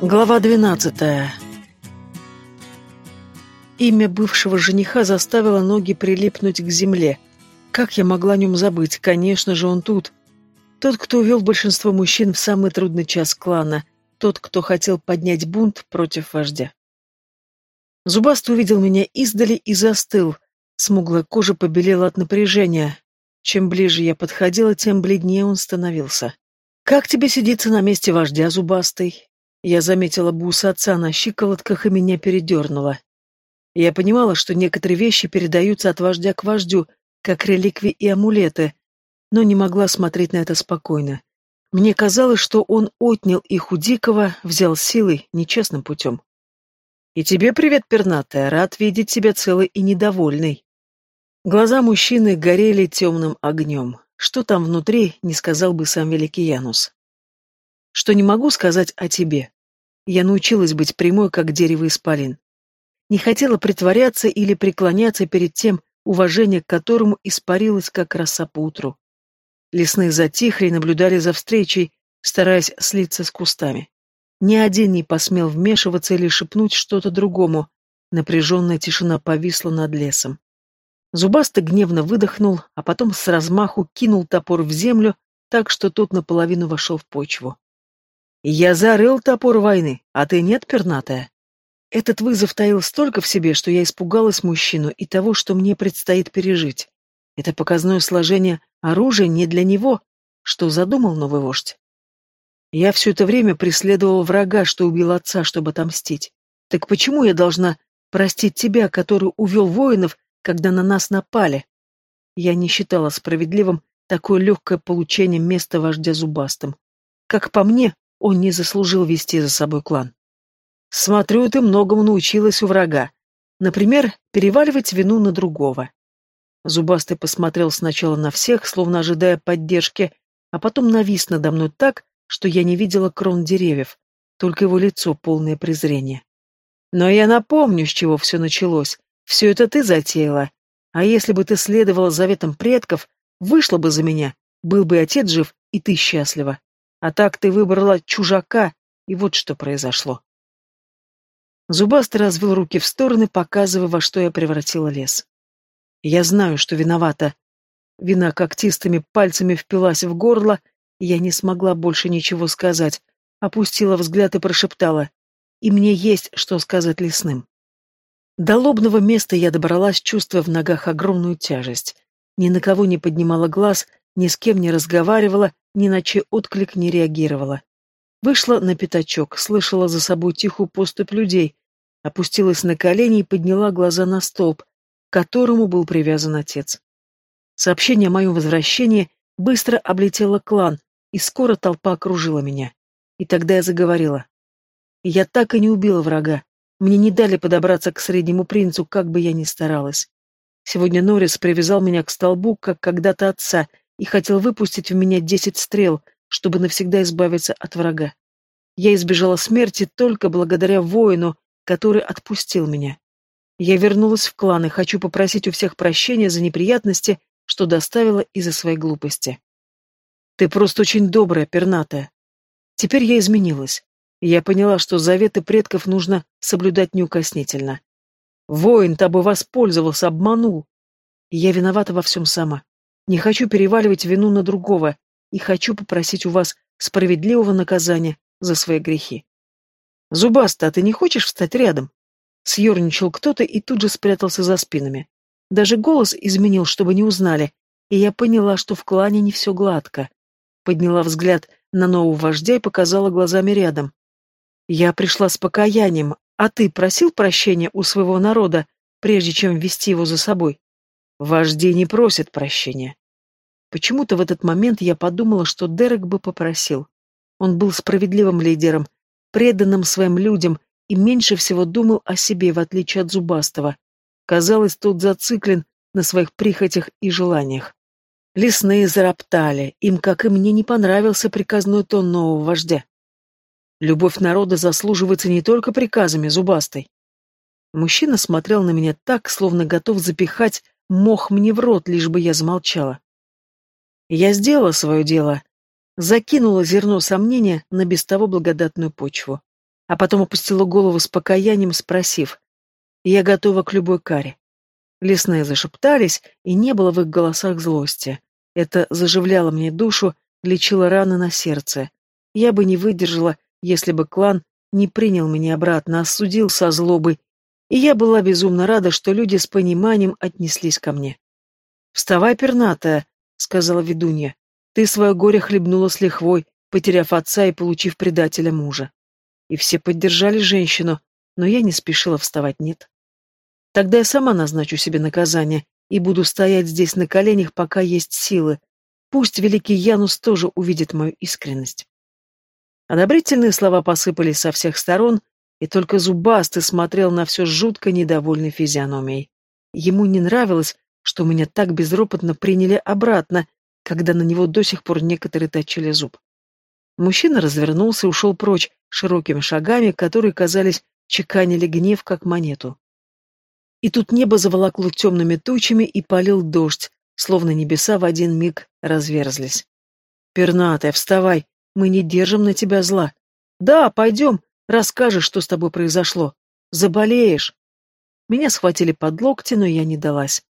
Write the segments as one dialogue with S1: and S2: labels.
S1: Глава двенадцатая. Имя бывшего жениха заставило ноги прилипнуть к земле. Как я могла о нем забыть? Конечно же, он тут. Тот, кто увел большинство мужчин в самый трудный час клана. Тот, кто хотел поднять бунт против вождя. Зубастый увидел меня издали и застыл. Смуглая кожа побелела от напряжения. Чем ближе я подходила, тем бледнее он становился. «Как тебе сидится на месте вождя, Зубастый?» Я заметила бусы отца на щиколотках и меня передернуло. Я понимала, что некоторые вещи передаются от вождя к вождю, как реликвии и амулеты, но не могла смотреть на это спокойно. Мне казалось, что он отнял их у Дикого, взял силой, нечестным путем. «И тебе привет, пернатая, рад видеть тебя целой и недовольной». Глаза мужчины горели темным огнем. Что там внутри, не сказал бы сам великий Янус что не могу сказать о тебе. Я научилась быть прямой, как дерево исполин. Не хотела притворяться или преклоняться перед тем, уважение к которому испарилось, как роса по. Лесные затихли и наблюдали за встречей, стараясь слиться с кустами. Ни один не посмел вмешиваться или шепнуть что-то другому. Напряженная тишина повисла над лесом. Зубастый гневно выдохнул, а потом с размаху кинул топор в землю, так что тот наполовину вошел в почву. Я зарыл топор войны, а ты нет, пернатая? Этот вызов таил столько в себе, что я испугалась мужчину и того, что мне предстоит пережить. Это показное сложение оружия не для него, что задумал новый вождь. Я все это время преследовал врага, что убил отца, чтобы отомстить. Так почему я должна простить тебя, который увел воинов, когда на нас напали? Я не считала справедливым такое легкое получение места вождя зубастым. Как по мне, он не заслужил вести за собой клан. Смотрю, ты многому научилась у врага. Например, переваливать вину на другого. Зубастый посмотрел сначала на всех, словно ожидая поддержки, а потом навис надо мной так, что я не видела крон деревьев, только его лицо полное презрения. Но я напомню, с чего все началось. Все это ты затеяла. А если бы ты следовала заветам предков, вышла бы за меня, был бы отец жив, и ты счастлива. А так ты выбрала чужака, и вот что произошло. Зубастый развел руки в стороны, показывая, во что я превратила лес. Я знаю, что виновата. Вина когтистыми пальцами впилась в горло, и я не смогла больше ничего сказать, опустила взгляд и прошептала. И мне есть что сказать лесным. До лобного места я добралась, чувствуя в ногах огромную тяжесть. Ни на кого не поднимала глаз, ни с кем не разговаривала, ни на чей отклик не реагировала. Вышла на пятачок, слышала за собой тихую поступь людей, опустилась на колени и подняла глаза на столб, к которому был привязан отец. Сообщение о моем возвращении быстро облетело клан, и скоро толпа окружила меня. И тогда я заговорила. Я так и не убила врага. Мне не дали подобраться к среднему принцу, как бы я ни старалась. Сегодня Норрис привязал меня к столбу, как когда-то отца, и хотел выпустить в меня десять стрел, чтобы навсегда избавиться от врага. Я избежала смерти только благодаря воину, который отпустил меня. Я вернулась в клан и хочу попросить у всех прощения за неприятности, что доставила из-за своей глупости. Ты просто очень добрая, пернатая. Теперь я изменилась. Я поняла, что заветы предков нужно соблюдать неукоснительно. Воин тобой воспользовался, обманул. я виновата во всем сама. Не хочу переваливать вину на другого и хочу попросить у вас справедливого наказания за свои грехи. Зубаста, а ты не хочешь встать рядом? Съерничал кто-то и тут же спрятался за спинами. Даже голос изменил, чтобы не узнали, и я поняла, что в клане не все гладко. Подняла взгляд на нового вождя и показала глазами рядом. Я пришла с покаянием, а ты просил прощения у своего народа, прежде чем вести его за собой? Вожди не просят прощения. Почему-то в этот момент я подумала, что Дерек бы попросил. Он был справедливым лидером, преданным своим людям и меньше всего думал о себе, в отличие от Зубастого. Казалось, тот зациклен на своих прихотях и желаниях. Лесные зароптали, им, как и мне, не понравился приказной тон нового вождя. Любовь народа заслуживается не только приказами зубастой. Мужчина смотрел на меня так, словно готов запихать мох мне в рот, лишь бы я замолчала. Я сделала свое дело, закинула зерно сомнения на без того благодатную почву. а потом опустила голову с покаянием, спросив. «Я готова к любой каре». Лесные зашептались, и не было в их голосах злости. Это заживляло мне душу, лечило раны на сердце. Я бы не выдержала, если бы клан не принял меня обратно, осудил со злобой, и я была безумно рада, что люди с пониманием отнеслись ко мне. «Вставай, пернатая», — сказала ведунья. «Ты свое горе хлебнула с лихвой, потеряв отца и получив предателя мужа». И все поддержали женщину, но я не спешила вставать, нет. Тогда я сама назначу себе наказание и буду стоять здесь на коленях, пока есть силы. Пусть великий Янус тоже увидит мою искренность. Одобрительные слова посыпались со всех сторон, и только зубастый смотрел на все жутко недовольной физиономией. Ему не нравилось, что меня так безропотно приняли обратно, когда на него до сих пор некоторые точили зуб. Мужчина развернулся и ушел прочь широкими шагами, которые, казались, чеканили гнев, как монету. И тут небо заволокло темными тучами и полил дождь, словно небеса в один миг разверзлись. «Пернатая, вставай, мы не держим на тебя зла. Да, пойдем, расскажешь, что с тобой произошло. Заболеешь». Меня схватили под локти, но я не далась.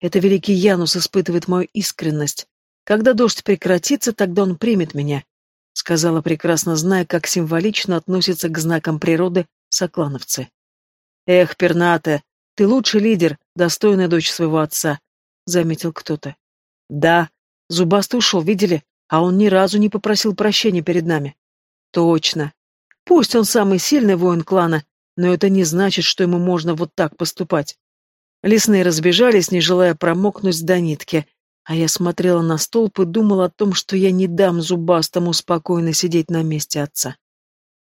S1: Это великий Янус испытывает мою искренность. Когда дождь прекратится, тогда он примет меня, — сказала, прекрасно зная, как символично относятся к знакам природы соклановцы. Эх, пернатая, ты лучший лидер, достойная дочь своего отца, — заметил кто-то. Да, зубастый ушел, видели? А он ни разу не попросил прощения перед нами. Точно. Пусть он самый сильный воин клана, но это не значит, что ему можно вот так поступать. Лесные разбежались, не желая промокнуть до нитки, а я смотрела на столб и думала о том, что я не дам зубастому спокойно сидеть на месте отца.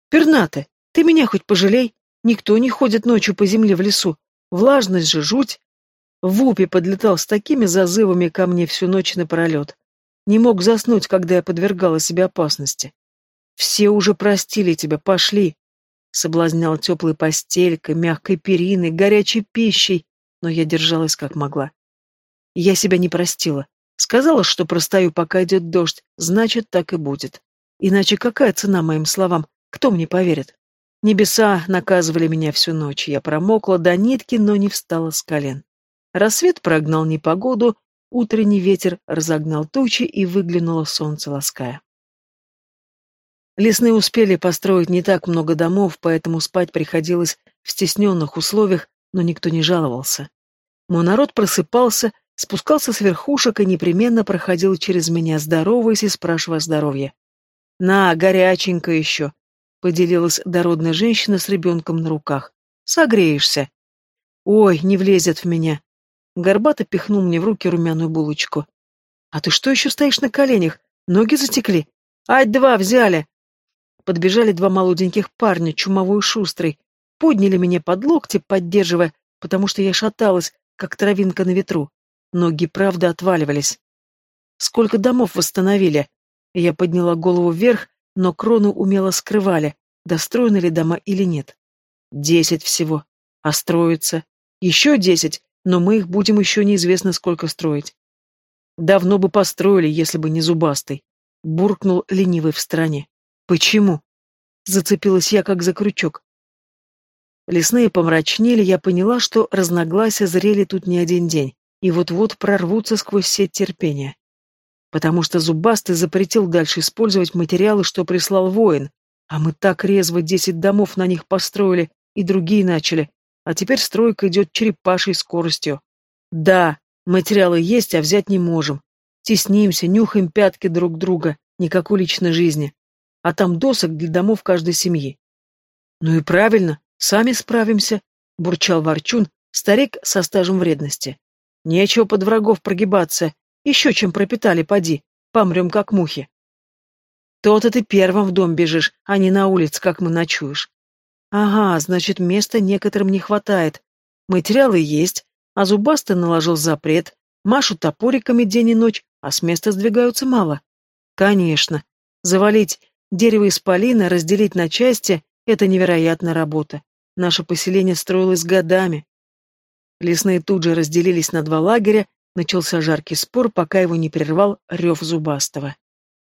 S1: «Пернаты, ты меня хоть пожалей? Никто не ходит ночью по земле в лесу. Влажность же жуть!» Вупи подлетал с такими зазывами ко мне всю ночь напролет. Не мог заснуть, когда я подвергала себя опасности. Все уже простили тебя, пошли. Соблазнял теплой постелькой, мягкой периной, горячей пищей, но я держалась как могла. Я себя не простила. Сказала, что простою, пока идет дождь, значит, так и будет. Иначе какая цена моим словам? Кто мне поверит? Небеса наказывали меня всю ночь. Я промокла до нитки, но не встала с колен. Рассвет прогнал непогоду, Утренний ветер разогнал тучи, и выглянуло солнце, лаская. Лесные успели построить не так много домов, поэтому спать приходилось в стесненных условиях, но никто не жаловался. Мой народ просыпался, спускался с верхушек и непременно проходил через меня, здороваясь и спрашивая здоровье. «На, горяченько еще!» — поделилась дородная женщина с ребенком на руках. «Согреешься!» «Ой, не влезет в меня!» Горбато пихнул мне в руки румяную булочку. «А ты что еще стоишь на коленях? Ноги затекли? Ать-два взяли!» Подбежали два молоденьких парня, чумовой и шустрый. Подняли меня под локти, поддерживая, потому что я шаталась, как травинка на ветру. Ноги, правда, отваливались. «Сколько домов восстановили?» Я подняла голову вверх, но крону умело скрывали, достроены ли дома или нет. «Десять всего. А строится? Еще десять, но мы их будем еще неизвестно сколько строить. Давно бы построили, если бы не зубастый. Буркнул ленивый в стороне. Почему? Зацепилась я, как за крючок. Лесные помрачнели, я поняла, что разногласия зрели тут не один день, и вот-вот прорвутся сквозь сеть терпения. Потому что Зубастый запретил дальше использовать материалы, что прислал воин, а мы так резво десять домов на них построили, и другие начали, а теперь стройка идет черепашей скоростью. Да, материалы есть, а взять не можем. Теснимся, нюхаем пятки друг друга, никакой личной жизни. А там досок для домов каждой семьи. Ну и правильно, сами справимся, бурчал Ворчун, старик со стажем вредности. Нечего под врагов прогибаться, еще чем пропитали, поди, помрем как мухи. То-то ты первым в дом бежишь, а не на улице, как мы ночуешь. Ага, значит, места некоторым не хватает. Материалы есть, а зубастый наложил запрет, машут топориками день и ночь, а с места сдвигаются мало. Конечно, завалить дерево из полина, разделить на части — это невероятная работа. Наше поселение строилось годами. Лесные тут же разделились на два лагеря, начался жаркий спор, пока его не прервал рев зубастого.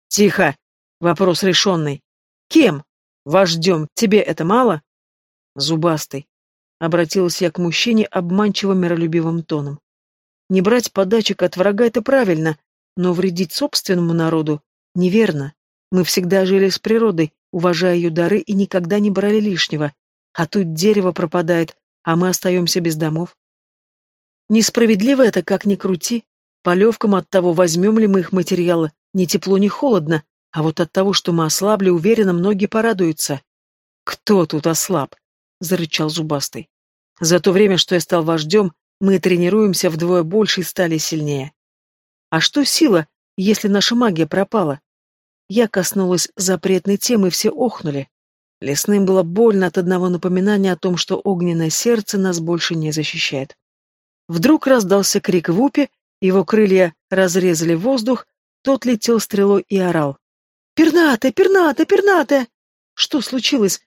S1: «Тихо! Вопрос решенный. Кем? Вождем, тебе это мало? Зубастый. Обратилась я к мужчине обманчиво миролюбивым тоном. Не брать подачек от врага — это правильно, но вредить собственному народу — неверно. Мы всегда жили с природой, уважая ее дары и никогда не брали лишнего. А тут дерево пропадает, а мы остаемся без домов. Несправедливо это, как ни крути. Полевкам от того, возьмем ли мы их материалы, ни тепло, ни холодно, а вот от того, что мы ослабли, уверенно, многие порадуются. «Кто тут ослаб?» — зарычал Зубастый. «За то время, что я стал вождем, мы тренируемся вдвое больше и стали сильнее. А что сила, если наша магия пропала? Я коснулась запретной темы, и все охнули. Лесным было больно от одного напоминания о том, что огненное сердце нас больше не защищает. Вдруг раздался крик в упе, его крылья разрезали воздух, тот летел стрелой и орал. «Перната! Перната! Перната!» «Что случилось?»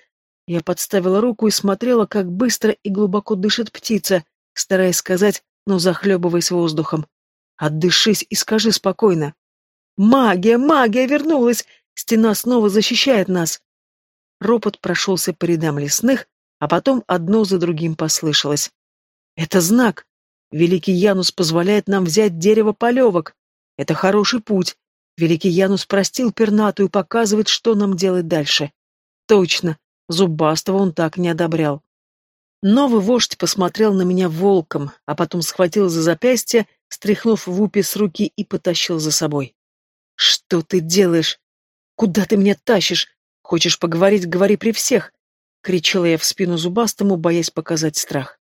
S1: Я подставила руку и смотрела, как быстро и глубоко дышит птица, стараясь сказать, но захлебываясь воздухом. «Отдышись и скажи спокойно». «Магия! Магия вернулась! Стена снова защищает нас!» Ропот прошелся по рядам лесных, а потом одно за другим послышалось. «Это знак! Великий Янус позволяет нам взять дерево полевок! Это хороший путь! Великий Янус простил пернатую и показывает, что нам делать дальше!» «Точно! Зубастого он так не одобрял!» Новый вождь посмотрел на меня волком, а потом схватил за запястье, стряхнув в упе с руки и потащил за собой. «Что ты делаешь? Куда ты меня тащишь? Хочешь поговорить, говори при всех!» — кричала я в спину зубастому, боясь показать страх.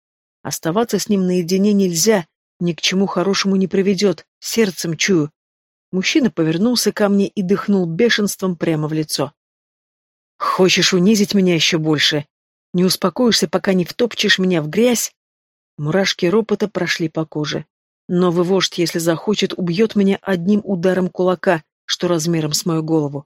S1: Оставаться с ним наедине нельзя, ни к чему хорошему не приведет, сердцем чую. Мужчина повернулся ко мне и дыхнул бешенством прямо в лицо. «Хочешь унизить меня еще больше? Не успокоишься, пока не втопчешь меня в грязь?» Мурашки ропота прошли по коже. Новый вождь, если захочет, убьет меня одним ударом кулака, что размером с мою голову.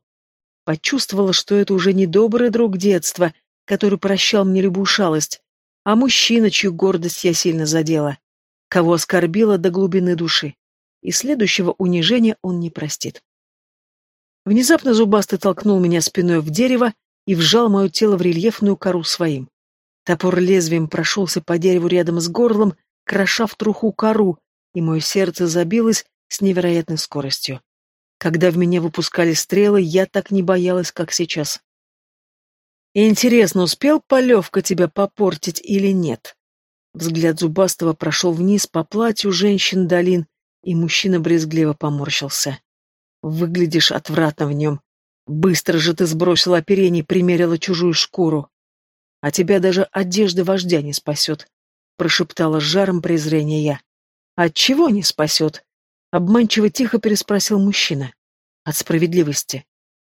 S1: Почувствовала, что это уже не добрый друг детства, который прощал мне любую шалость, а мужчина, чью гордость я сильно задела, кого оскорбила до глубины души. И следующего унижения он не простит. Внезапно зубастый толкнул меня спиной в дерево и вжал мое тело в рельефную кору своим. Топор лезвием прошелся по дереву рядом с горлом, кроша в труху кору, и мое сердце забилось с невероятной скоростью. Когда в меня выпускали стрелы, я так не боялась, как сейчас. Интересно, успел Полевка тебя попортить или нет? Взгляд Зубастого прошел вниз по платью женщин долин, и мужчина брезгливо поморщился. Выглядишь отвратно в нем. Быстро же ты сбросила оперение и примерила чужую шкуру. А тебя даже одежда вождя не спасет, — прошептала с жаром презрения я. От чего не спасет? Обманчиво тихо переспросил мужчина. От справедливости.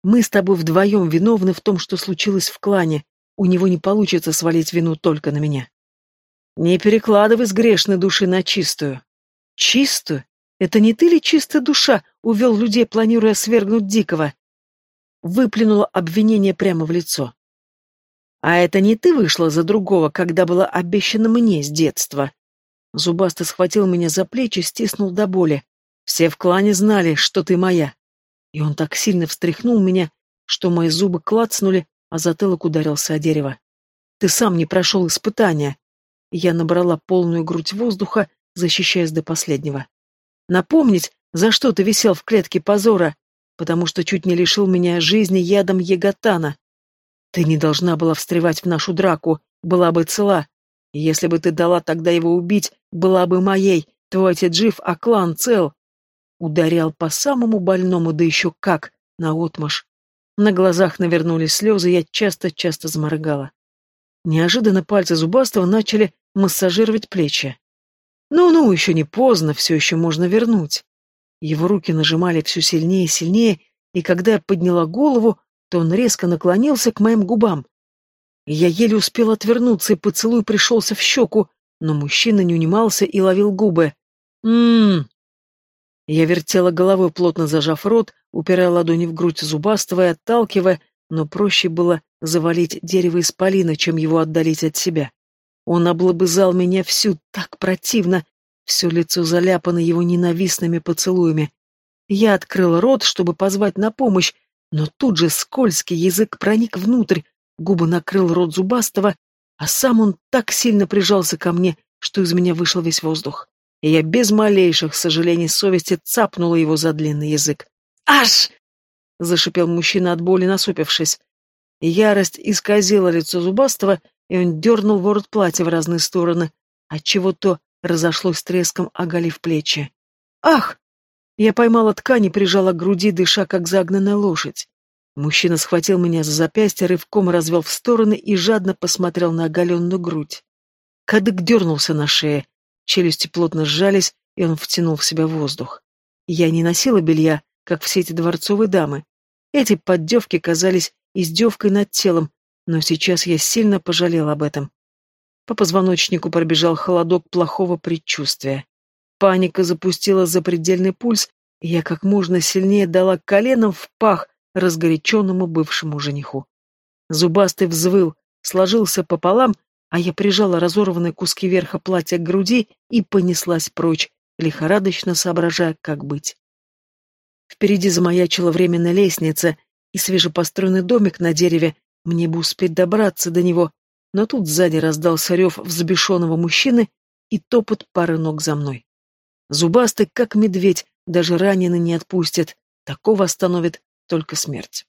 S1: Мы с тобой вдвоем виновны в том, что случилось в клане. У него не получится свалить вину только на меня. Не перекладывай с грешной души на чистую. Чистую? Это не ты ли чистая душа увел людей, планируя свергнуть Дикого? выплюнула обвинение прямо в лицо. «А это не ты вышла за другого, когда было обещано мне с детства?» Зубастый схватил меня за плечи, стиснул до боли. «Все в клане знали, что ты моя». И он так сильно встряхнул меня, что мои зубы клацнули, а затылок ударился о дерево. «Ты сам не прошел испытания». Я набрала полную грудь воздуха, защищаясь до последнего. «Напомнить, за что ты висел в клетке позора?» потому что чуть не лишил меня жизни ядом Еготана. Ты не должна была встревать в нашу драку, была бы цела. Если бы ты дала тогда его убить, была бы моей. Твой отец жив, а клан цел. Ударял по самому больному, да еще как, наотмашь. На глазах навернулись слезы, я часто-часто заморгала. Неожиданно пальцы зубастого начали массажировать плечи. Ну-ну, еще не поздно, все еще можно вернуть. Его руки нажимали все сильнее и сильнее, и когда я подняла голову, то он резко наклонился к моим губам. Я еле успел отвернуться, и поцелуй пришелся в щеку, но мужчина не унимался и ловил губы. «М-м-м!» Я вертела головой, плотно зажав рот, упирая ладони в грудь зубастого и отталкивая, но проще было завалить дерево исполина, чем его отдалить от себя. Он облобызал меня всю так противно, все лицо заляпано его ненавистными поцелуями. Я открыла рот, чтобы позвать на помощь, но тут же скользкий язык проник внутрь, губы накрыл рот зубастого, а сам он так сильно прижался ко мне, что из меня вышел весь воздух. И я без малейших сожалений совести цапнула его за длинный язык. «Аж!» — зашипел мужчина от боли, насупившись. Ярость исказила лицо зубастого, и он дернул ворот платья в разные стороны, отчего то разошлось треском, оголив плечи. «Ах!» Я поймала ткань и прижала к груди, дыша, как загнанная лошадь. Мужчина схватил меня за запястье, рывком развел в стороны и жадно посмотрел на оголенную грудь. Кадык дернулся на шее, челюсти плотно сжались, и он втянул в себя воздух. Я не носила белья, как все эти дворцовые дамы. Эти поддевки казались издевкой над телом, но сейчас я сильно пожалел об этом. По позвоночнику пробежал холодок плохого предчувствия. Паника запустила запредельный пульс, и я как можно сильнее дала коленом в пах разгоряченному бывшему жениху. Зубастый взвыл, сложился пополам, а я прижала разорванные куски верха платья к груди и понеслась прочь, лихорадочно соображая, как быть. Впереди замаячила временная лестница и свежепостроенный домик на дереве, мне бы успеть добраться до него, но тут сзади раздался рев взбешенного мужчины и топот пары ног за мной. Зубастый, как медведь, даже раненый не отпустит, такого остановит только смерть.